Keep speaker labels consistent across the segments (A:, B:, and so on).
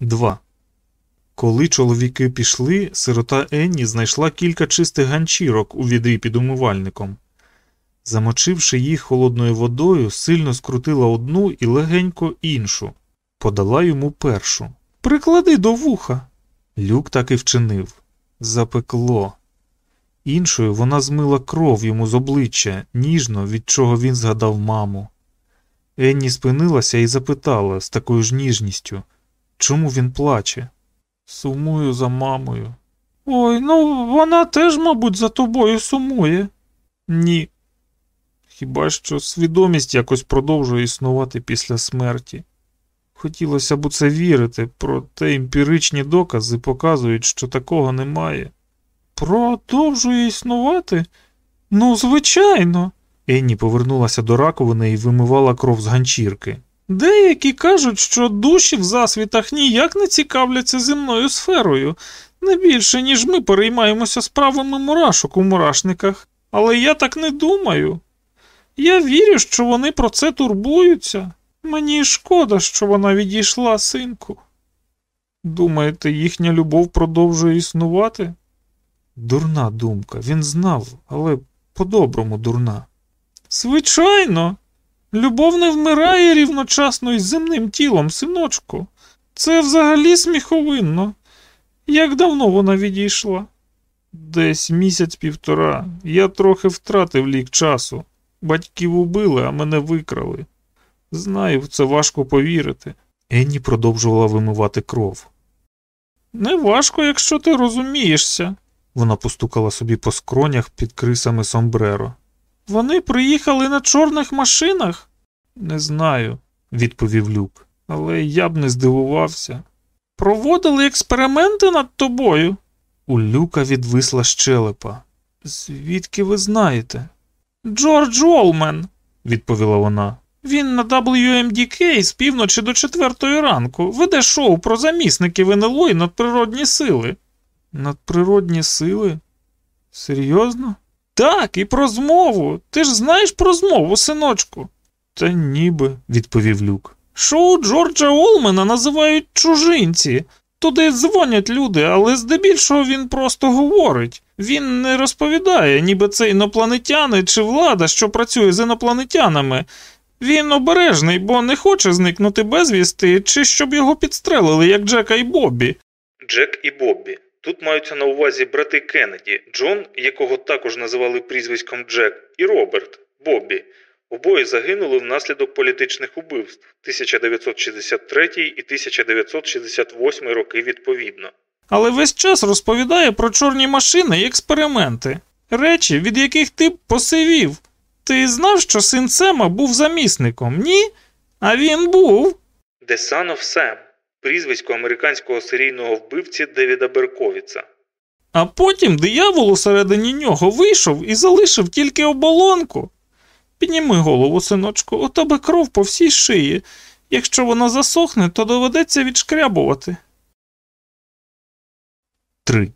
A: 2. Коли чоловіки пішли, сирота Енні знайшла кілька чистих ганчірок у відрі під умивальником. Замочивши їх холодною водою, сильно скрутила одну і легенько іншу, подала йому першу. Приклади до вуха. Люк так і вчинив. Запекло. Іншою вона змила кров йому з обличчя, ніжно, від чого він згадав маму. Енні спинилася і запитала з такою ж ніжністю, чому він плаче. Сумую за мамою. Ой, ну вона теж, мабуть, за тобою сумує. Ні. Хіба що свідомість якось продовжує існувати після смерті. Хотілося б у це вірити, проте емпіричні докази показують, що такого немає. Продовжує існувати? Ну, звичайно. Енні повернулася до раковини і вимивала кров з ганчірки. Деякі кажуть, що душі в засвітах ніяк не цікавляться земною сферою, не більше, ніж ми переймаємося справами мурашок у мурашниках. Але я так не думаю. Я вірю, що вони про це турбуються. Мені шкода, що вона відійшла, синку. Думаєте, їхня любов продовжує існувати? Дурна думка, він знав, але по-доброму дурна. Звичайно, любов не вмирає рівночасно із земним тілом, синочку. Це взагалі сміховинно. Як давно вона відійшла? Десь місяць півтора. Я трохи втратив лік часу. Батьків убили, а мене викрали. Знаю, в це важко повірити. Енні продовжувала вимивати кров. Не важко, якщо ти розумієшся. Вона постукала собі по скронях під крисами сомбреро. Вони приїхали на чорних машинах? Не знаю, відповів Люк, але я б не здивувався. Проводили експерименти над тобою? У Люка відвисла щелепа. Звідки ви знаєте? Джордж Олмен, відповіла вона. Він на WMDK з півночі до четвертої ранку веде шоу про замісників НЛО і надприродні сили. Надприродні сили? Серйозно? Так, і про змову. Ти ж знаєш про змову, синочку? Та ніби, відповів Люк. Шоу Джорджа Олмена називають чужинці. Туди дзвонять люди, але здебільшого він просто говорить. Він не розповідає, ніби це інопланетяни чи влада, що працює з інопланетянами. Він обережний, бо не хоче зникнути безвісти, чи щоб його підстрелили, як Джека і Боббі. Джек і Боббі. Тут маються на увазі брати Кеннеді, Джон, якого також називали прізвиськом Джек, і Роберт Боббі. Обоє загинули внаслідок політичних убивств 1963 і 1968 роки відповідно. Але весь час розповідає про чорні машини і експерименти, речі, від яких ти посивів. Ти знав, що син Сема був замісником, ні? А він був. The Son of Sam прізвисько американського серійного вбивці Девіда Берковіца. А потім диявол усередині нього вийшов і залишив тільки оболонку. Підніми голову, синочку, у тебе кров по всій шиї. Якщо вона засохне, то доведеться відшкрябувати. 3.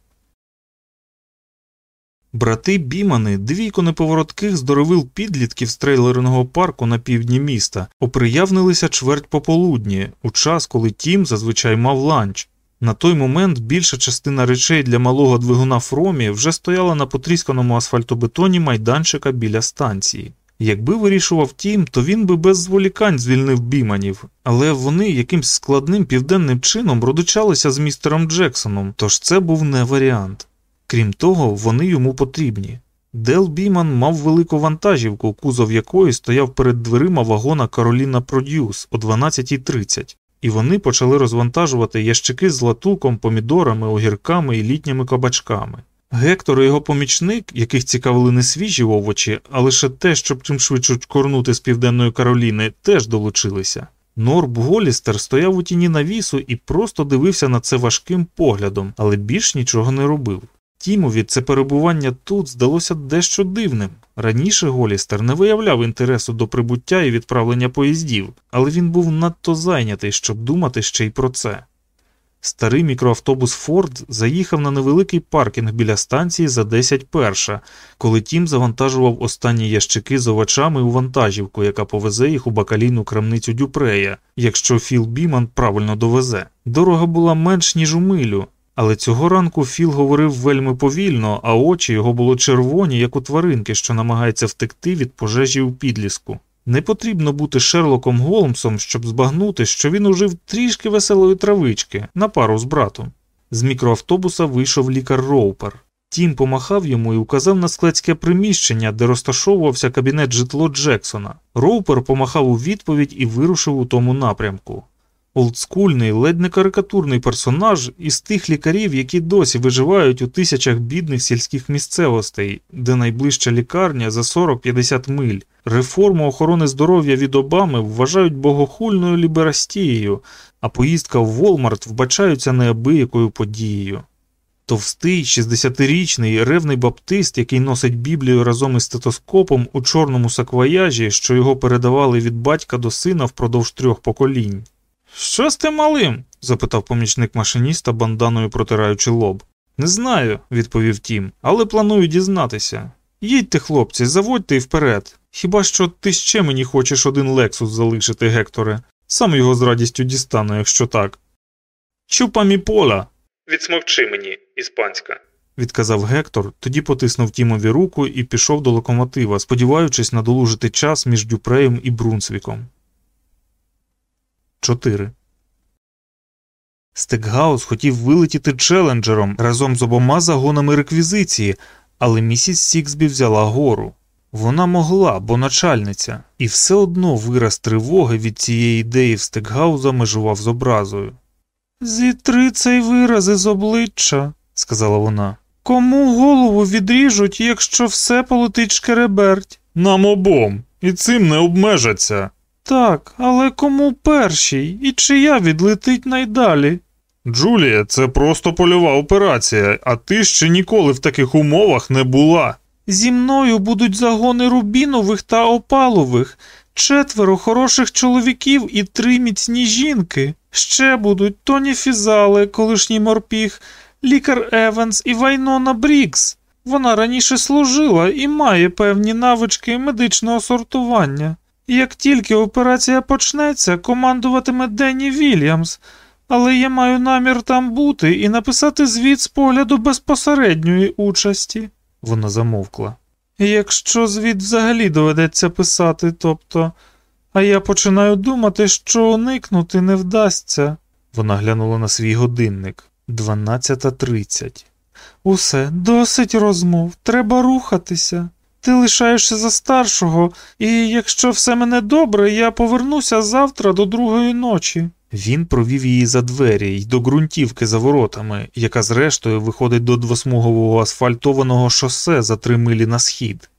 A: Брати Бімани, двійко неповоротких здоровил підлітків з трейлерного парку на півдні міста, оприявнилися чверть пополудні, у час, коли Тім зазвичай мав ланч. На той момент більша частина речей для малого двигуна Фромі вже стояла на потрісканому асфальтобетоні майданчика біля станції. Якби вирішував Тім, то він би без зволікань звільнив Біманів, але вони якимсь складним південним чином родичалися з містером Джексоном, тож це був не варіант. Крім того, вони йому потрібні. Дел Біман мав велику вантажівку, кузов якої стояв перед дверима вагона Carolina Produce о 12.30, і вони почали розвантажувати ящики з латуком, помідорами, огірками і літніми кабачками. Гектор і його помічник, яких цікавили не свіжі овочі, а лише те, щоб чим швидше корнути з південної Кароліни, теж долучилися. Норб Голістер стояв у тіні навісу і просто дивився на це важким поглядом, але більш нічого не робив. Тімові це перебування тут здалося дещо дивним. Раніше Голістер не виявляв інтересу до прибуття і відправлення поїздів, але він був надто зайнятий, щоб думати ще й про це. Старий мікроавтобус Форд заїхав на невеликий паркінг біля станції за 10 перша, коли Тім завантажував останні ящики з овочами у вантажівку, яка повезе їх у бакалійну крамницю Дюпрея, якщо Філ Біман правильно довезе. Дорога була менш ніж у милю, але цього ранку Філ говорив вельми повільно, а очі його було червоні, як у тваринки, що намагається втекти від пожежі у підліску. Не потрібно бути Шерлоком Голмсом, щоб збагнути, що він ужив трішки веселої травички на пару з братом. З мікроавтобуса вийшов лікар Роупер. Тім помахав йому і указав на складське приміщення, де розташовувався кабінет житло Джексона. Роупер помахав у відповідь і вирушив у тому напрямку. Олдскульний, ледь не карикатурний персонаж із тих лікарів, які досі виживають у тисячах бідних сільських місцевостей, де найближча лікарня за 40-50 миль. Реформу охорони здоров'я від Обами вважають богохульною ліберастією, а поїздки в Волмарт вбачаються неабиякою подією. Товстий, 60-річний ревний баптист, який носить Біблію разом із стетоскопом у чорному саквояжі, що його передавали від батька до сина впродовж трьох поколінь. Що з тим малим? запитав помічник машиніста, банданою протираючи лоб. Не знаю, відповів Тім, але планую дізнатися. Їдьте, хлопці, заводьте і вперед. Хіба що ти ще мені хочеш один лексус залишити, Гекторе, сам його з радістю дістану, якщо так. Чупа мі пола. Відсмовчи мені, іспанська, відказав Гектор, тоді потиснув Тімові руку і пішов до локомотива, сподіваючись надолужити час між Дюпреєм і Брунсвіком. 4. Стекгаус хотів вилетіти челенджером разом з обома загонами реквізиції, але місіс Сіксбі взяла гору. Вона могла, бо начальниця, і все одно вираз тривоги від цієї ідеї в Стекгауза межував з образою. Зітри цей вираз із обличчя, сказала вона. Кому голову відріжуть, якщо все полетить шкереберть? Нам обом, і цим не обмежаться. Так, але кому перший і чия відлетить найдалі? Джулія, це просто польова операція, а ти ще ніколи в таких умовах не була. Зі мною будуть загони рубінових та опалових, четверо хороших чоловіків і три міцні жінки. Ще будуть Тоні Фізале, колишній морпіг, лікар Еванс і Вайнона Брікс. Вона раніше служила і має певні навички медичного сортування. Як тільки операція почнеться, командуватиме Денні Вільямс, але я маю намір там бути і написати звіт з погляду безпосередньої участі. Вона замовкла. Якщо звіт взагалі доведеться писати, тобто, а я починаю думати, що уникнути не вдасться. Вона глянула на свій годинник 12.30. Усе, досить розмов, треба рухатися. Ти лишаєшся за старшого, і якщо все мене добре, я повернуся завтра до другої ночі. Він провів її за двері й до ґрунтівки за воротами, яка зрештою виходить до двосмугового асфальтованого шосе за три милі на схід.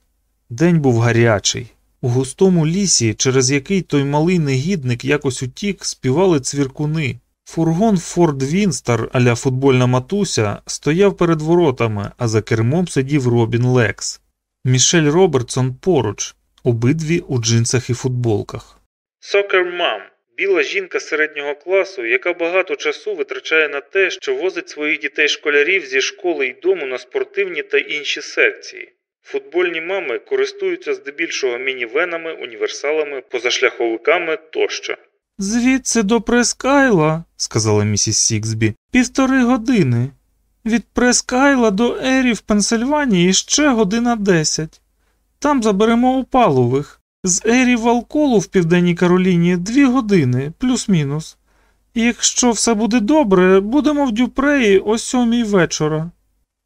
A: День був гарячий. У густому лісі, через який той малий негідник якось утік, співали цвіркуни. Фургон Ford Windstar аля футбольна матуся стояв перед воротами, а за кермом сидів Робін Лекс. Мішель Робертсон поруч, обидві у джинсах і футболках. Soccer mom біла жінка середнього класу, яка багато часу витрачає на те, що возить своїх дітей-школярів зі школи й дому на спортивні та інші секції. Футбольні мами користуються здебільшого мінівенами, універсалами, позашляховиками тощо. Звідси до Прескайла, сказала місіс Сіксбі, півтори години. Від Прескайла до Ері в Пенсильванії ще година десять. Там заберемо опалових. З Ері в Алколу в Південній Кароліні дві години, плюс-мінус. Якщо все буде добре, будемо в Дюпреї о сьомій вечора.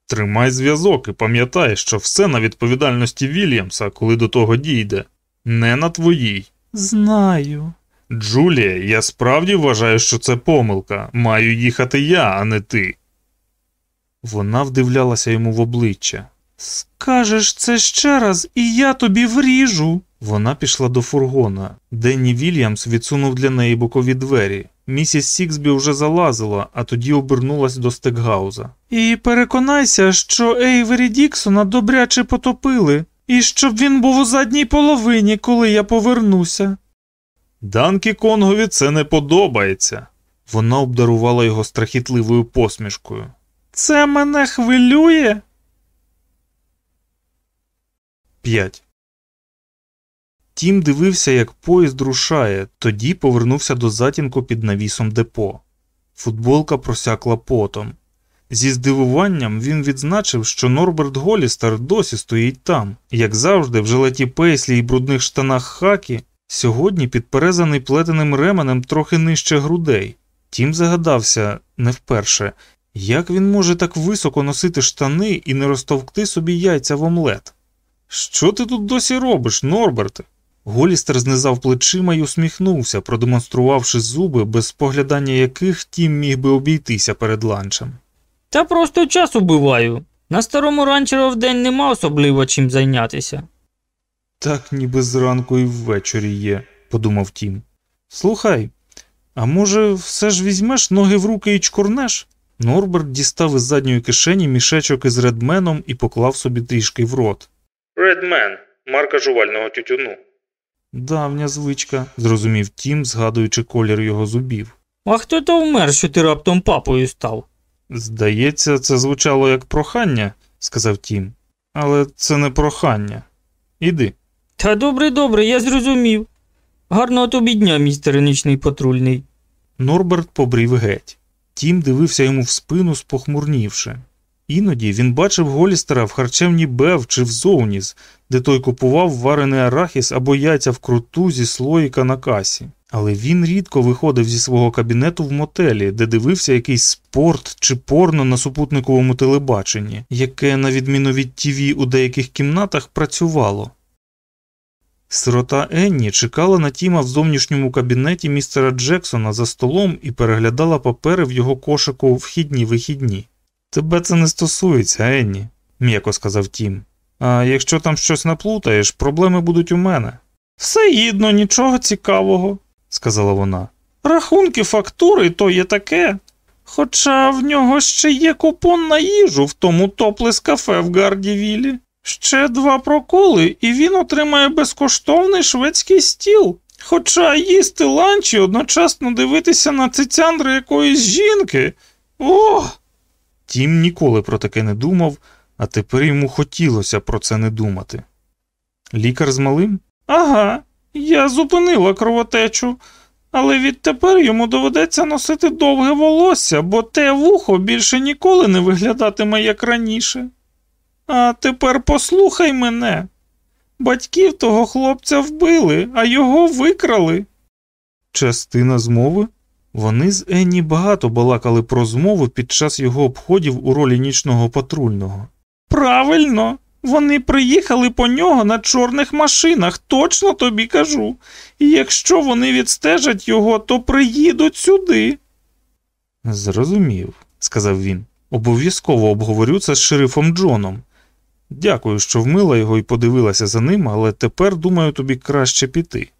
A: Тримай зв'язок і пам'ятай, що все на відповідальності Вільямса, коли до того дійде, не на твоїй. Знаю. Джулія, я справді вважаю, що це помилка. Маю їхати я, а не ти. Вона вдивлялася йому в обличчя. Скажеш це ще раз, і я тобі вріжу. Вона пішла до фургона. Денні Вільямс відсунув для неї бокові двері. Місіс Сіксбі вже залазила, а тоді обернулась до Стекгауза. І переконайся, що Ейвері Діксона добряче потопили, і щоб він був у задній половині, коли я повернуся. Данкі Конгові це не подобається. Вона обдарувала його страхітливою посмішкою. Це мене хвилює. 5. Тім дивився, як поїзд рушає, тоді повернувся до затінку під навісом депо. Футболка просякла потом. Зі здивуванням він відзначив, що Норберт Голістер досі стоїть там, як завжди, в жилеті пейслі і брудних штанах хакі, сьогодні підперезаний плетеним ременем трохи нижче грудей. Тім загадався не вперше, як він може так високо носити штани і не розтовкти собі яйця в омлет. Що ти тут досі робиш, Норберте? Голістер знизав плечима й усміхнувся, продемонструвавши зуби, без споглядання яких тім міг би обійтися перед ланчем.
B: Та просто час убиваю. На старому ранчеро вдень нема особливо чим зайнятися.
A: Так ніби зранку і ввечері є, подумав Тім. Слухай, а може, все ж візьмеш ноги в руки і чкурнеш? Норберт дістав із задньої кишені мішечок із редменом і поклав собі трішки в рот. Редмен, марка жувального тютюну. Давня звичка, зрозумів Тім, згадуючи колір його зубів.
B: А хто то вмер, що ти раптом папою став?
A: Здається, це звучало як прохання, сказав Тім. Але це не прохання. Іди.
B: Та добре, добре, я зрозумів. Гарного тобі дня, містере нічний патрульний.
A: Норберт побрів геть. Тім дивився йому в спину, спохмурнівши. Іноді він бачив Голістера в харчевні Бев чи в Зоуніс, де той купував варений арахіс або яйця вкруту зі слоїка на касі. Але він рідко виходив зі свого кабінету в мотелі, де дивився якийсь спорт чи порно на супутниковому телебаченні, яке, на відміну від TV, у деяких кімнатах працювало. Сирота Енні чекала на Тіма в зовнішньому кабінеті містера Джексона за столом і переглядала папери в його кошику вхідні вихідні. Тебе це не стосується, Енні, м'яко сказав Тім. А якщо там щось наплутаєш, проблеми будуть у мене. Все гідно, нічого цікавого, сказала вона. Рахунки фактури то є таке. Хоча в нього ще є купон на їжу в тому топлес кафе в Гардівілі. Ще два проколи, і він отримає безкоштовний шведський стіл. Хоча їсти ланч і одночасно дивитися на цицяндри якоїсь жінки. Ох! Тім ніколи про таке не думав, а тепер йому хотілося про це не думати. Лікар з малим? Ага, я зупинила кровотечу, але відтепер йому доведеться носити довге волосся, бо те вухо більше ніколи не виглядатиме як раніше. А тепер послухай мене. Батьків того хлопця вбили, а його викрали. Частина змови? Вони з Енні багато балакали про змову під час його обходів у ролі нічного патрульного. Правильно, вони приїхали по нього на чорних машинах, точно тобі кажу. І якщо вони відстежать його, то приїдуть сюди. Зрозумів, сказав він. Обов'язково обговорю це з шерифом Джоном. Дякую, що вмила його і подивилася за ним, але тепер, думаю, тобі краще піти.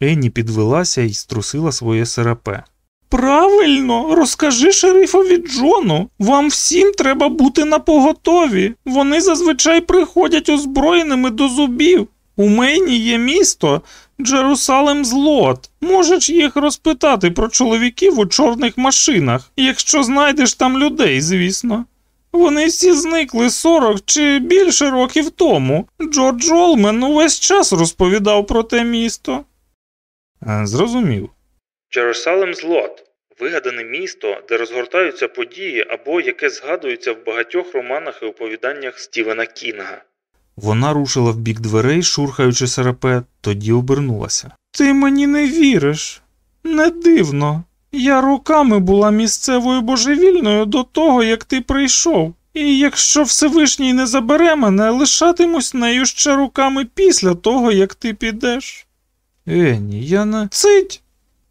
A: Енні підвелася і струсила своє серапе. Правильно, розкажи шерифові Джону. Вам всім треба бути на поготові. Вони зазвичай приходять озброєними до зубів. У Мейні є місто Джерусалем Злот. Можеш їх розпитати про чоловіків у чорних машинах, якщо знайдеш там людей, звісно. Вони всі зникли 40 чи більше років тому. Джордж Олмен увесь час розповідав про те місто. Зрозумів. Джерусалем Злот вигадане місто, де розгортаються події або яке згадується в багатьох романах і оповіданнях Стівена Кінга. Вона рушила в бік дверей, шурхаючи серапе, тоді обернулася. Ти мені не віриш. Не дивно. Я роками була місцевою божевільною до того, як ти прийшов, і якщо Всевишній не забере мене, лишатимусь нею ще руками після того, як ти підеш. Ені, я не цить.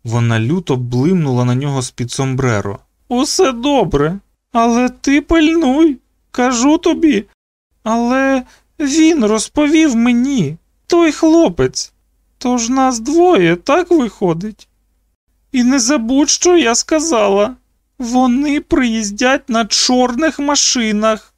A: Вона люто блимнула на нього з під сомбреро. Усе добре, але ти пильнуй, кажу тобі. Але він розповів мені, той хлопець. Тож нас двоє так виходить. І не забудь, що я сказала. Вони приїздять на чорних машинах.